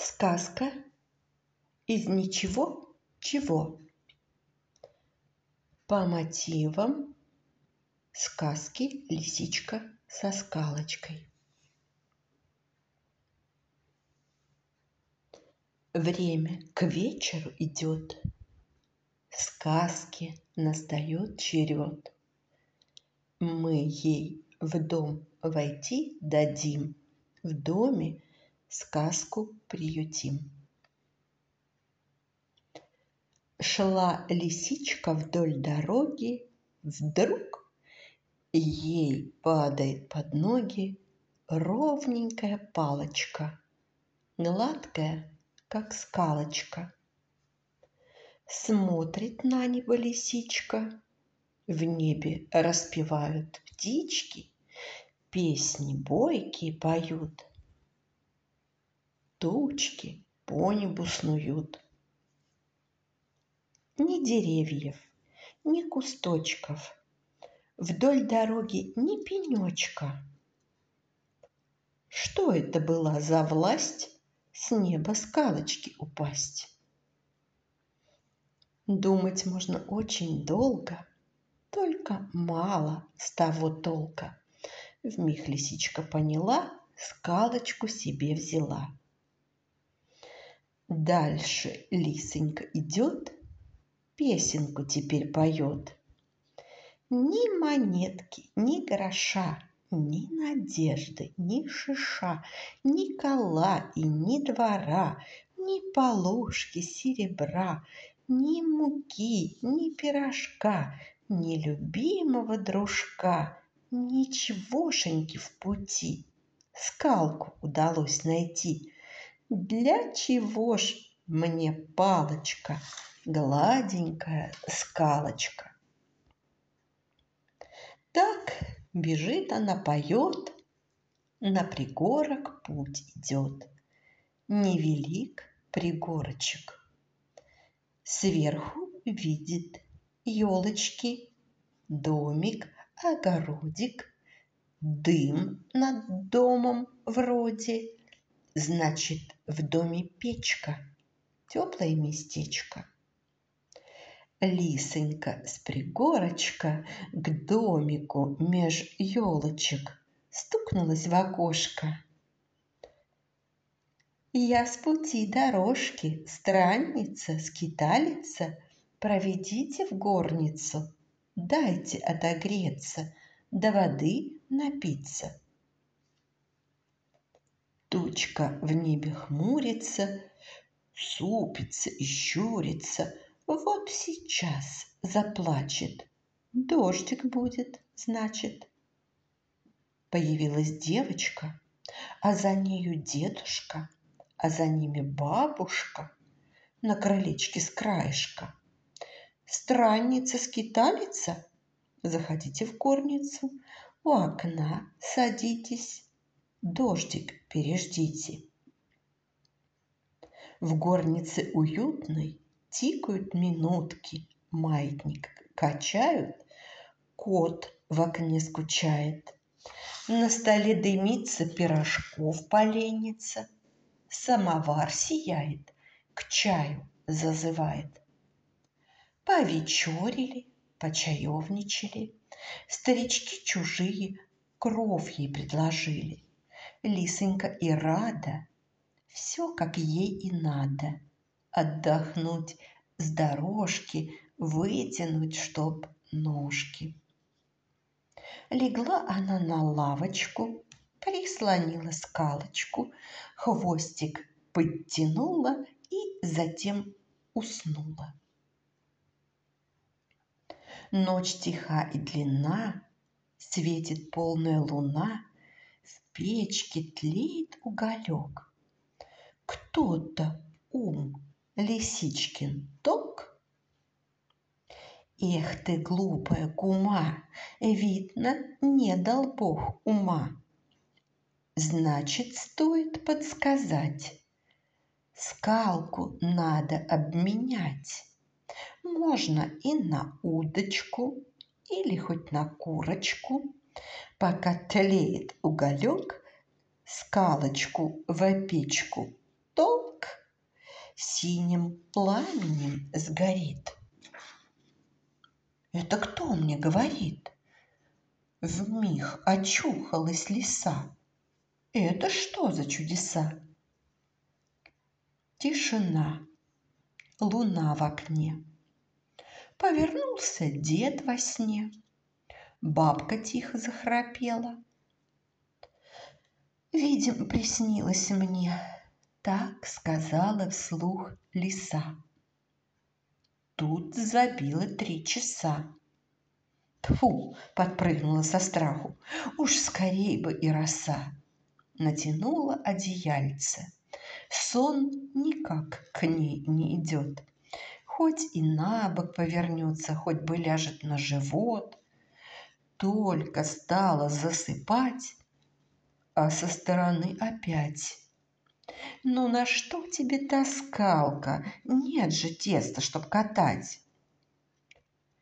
Сказка из ничего чего. По мотивам сказки «Лисичка со скалочкой». Время к вечеру идет, Сказки настает черед. Мы ей в дом войти дадим, В доме сказку приютим. Шла лисичка вдоль дороги, вдруг ей падает под ноги ровненькая палочка, гладкая, как скалочка. Смотрит на небо лисичка, в небе распевают птички, песни бойкие поют, Тучки по небу снуют. Ни деревьев, ни кусточков, Вдоль дороги ни пенечка. Что это была за власть С неба скалочки упасть? Думать можно очень долго, Только мало с того толка. Вмиг лисичка поняла, Скалочку себе взяла. Дальше лисенька идет, песенку теперь поет. Ни монетки, ни гроша, ни надежды, ни шиша, ни кола и ни двора, ни полушки серебра, ни муки, ни пирожка, ни любимого дружка, ничегошеньки в пути. Скалку удалось найти — для чего ж мне палочка, гладенькая скалочка? Так бежит она, поет, на пригорок путь идет. Невелик пригорочек. Сверху видит елочки, домик, огородик, дым над домом вроде – Значит, в доме печка, теплое местечко. Лисонька с пригорочка к домику меж елочек стукнулась в окошко. Я с пути дорожки, странница, скиталица, проведите в горницу, дайте отогреться, до воды напиться. Тучка в небе хмурится, супится и щурится. Вот сейчас заплачет. Дождик будет, значит. Появилась девочка, а за нею дедушка, а за ними бабушка на крылечке с краешка. Странница-скиталица? Заходите в горницу, у окна садитесь. Дождик переждите. В горнице уютной тикают минутки, маятник качают, кот в окне скучает. На столе дымится пирожков поленница, самовар сияет, к чаю зазывает. Повечерили, почаевничали, старички чужие кровь ей предложили – Лисонька и рада. Все, как ей и надо. Отдохнуть с дорожки, вытянуть, чтоб ножки. Легла она на лавочку, прислонила скалочку, хвостик подтянула и затем уснула. Ночь тиха и длинна, светит полная луна, в печке тлеет уголек. Кто-то ум лисичкин ток. Эх ты, глупая гума, видно, не дал Бог ума. Значит, стоит подсказать. Скалку надо обменять. Можно и на удочку, или хоть на курочку пока тлеет уголек, скалочку в опечку толк, синим пламенем сгорит. Это кто мне говорит? В миг очухалась лиса. Это что за чудеса? Тишина. Луна в окне. Повернулся дед во сне. Бабка тихо захрапела. «Видимо, приснилось мне», — так сказала вслух лиса. Тут забило три часа. Фу! подпрыгнула со страху. Уж скорей бы и роса. Натянула одеяльце. Сон никак к ней не идет. Хоть и на бок повернется, хоть бы ляжет на живот только стала засыпать, а со стороны опять. «Ну на что тебе таскалка? Нет же теста, чтоб катать!»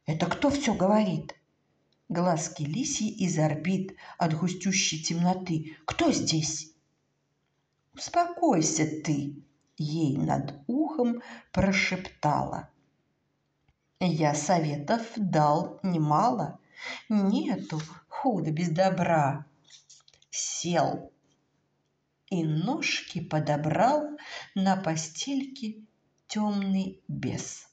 «Это кто все говорит?» Глазки лисьи из орбит от густющей темноты. «Кто здесь?» «Успокойся ты!» — ей над ухом прошептала. «Я советов дал немало, Нету худа без добра. Сел и ножки подобрал на постельке темный бес.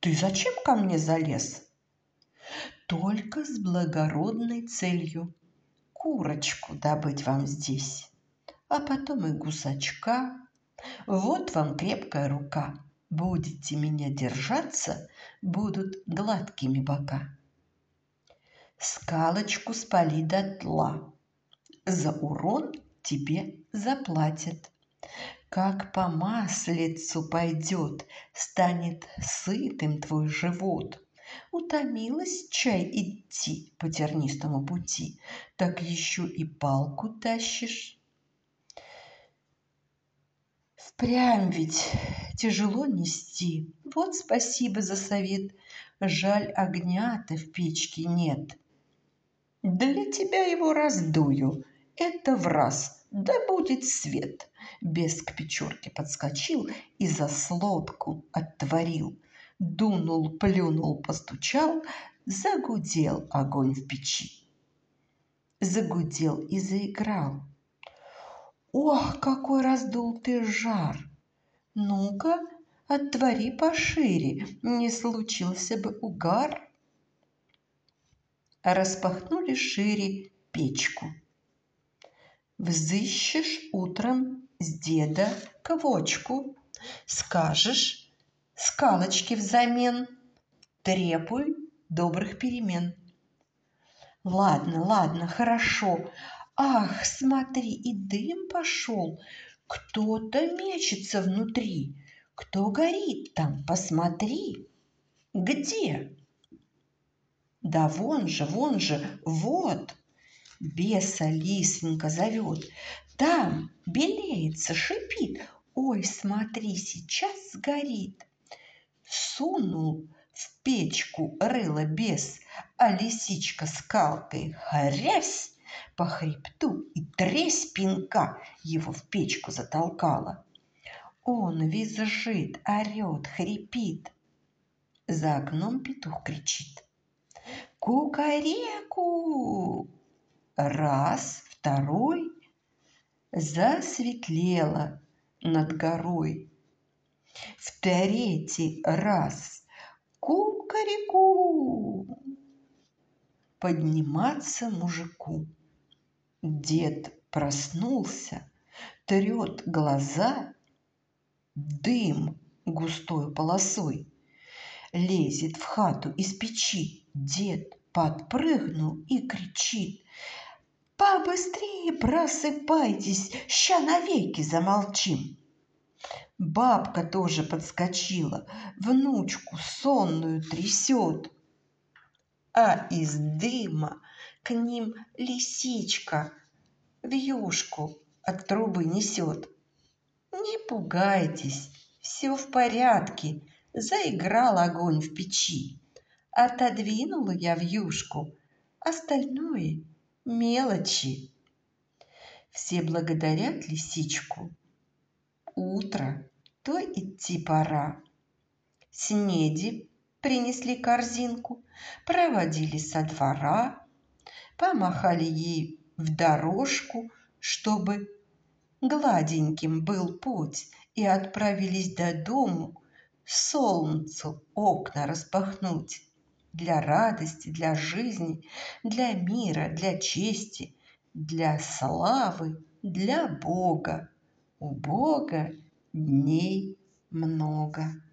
«Ты зачем ко мне залез?» «Только с благородной целью курочку добыть вам здесь, а потом и гусачка. Вот вам крепкая рука. Будете меня держаться, будут гладкими бока. Скалочку спали дотла. За урон тебе заплатят. Как по маслицу пойдет, станет сытым твой живот. Утомилась чай идти по тернистому пути, так еще и палку тащишь. Впрямь ведь тяжело нести. Вот спасибо за совет. Жаль, огня-то в печке нет. Для тебя его раздую. Это в раз, да будет свет. Бес к печерке подскочил и за слотку оттворил. Дунул, плюнул, постучал, загудел огонь в печи. Загудел и заиграл. Ох, какой раздул ты жар! Ну-ка, отвори пошире, не случился бы угар распахнули шире печку. Взыщешь утром с деда квочку, скажешь скалочки взамен, требуй добрых перемен. Ладно, ладно, хорошо. Ах, смотри, и дым пошел. Кто-то мечется внутри. Кто горит там, посмотри. Где? Да вон же, вон же, вот!» Беса лисенька зовет. «Там белеется, шипит. Ой, смотри, сейчас сгорит!» Сунул в печку рыло бес, а лисичка скалкой хорясь по хребту и тресь пинка его в печку затолкала. Он визжит, орет, хрипит. За окном петух кричит кукареку. Раз, второй, засветлело над горой. В третий раз кукареку. Подниматься мужику. Дед проснулся, трет глаза, дым густой полосой – лезет в хату из печи. Дед подпрыгнул и кричит. «Побыстрее просыпайтесь, ща навеки замолчим!» Бабка тоже подскочила, внучку сонную трясет. А из дыма к ним лисичка в юшку от трубы несет. «Не пугайтесь, все в порядке, Заиграл огонь в печи. Отодвинула я в вьюшку. Остальное — мелочи. Все благодарят лисичку. Утро, то идти пора. Снеди принесли корзинку, проводили со двора, помахали ей в дорожку, чтобы гладеньким был путь, и отправились до дому солнцу окна распахнуть для радости, для жизни, для мира, для чести, для славы, для Бога. У Бога дней много.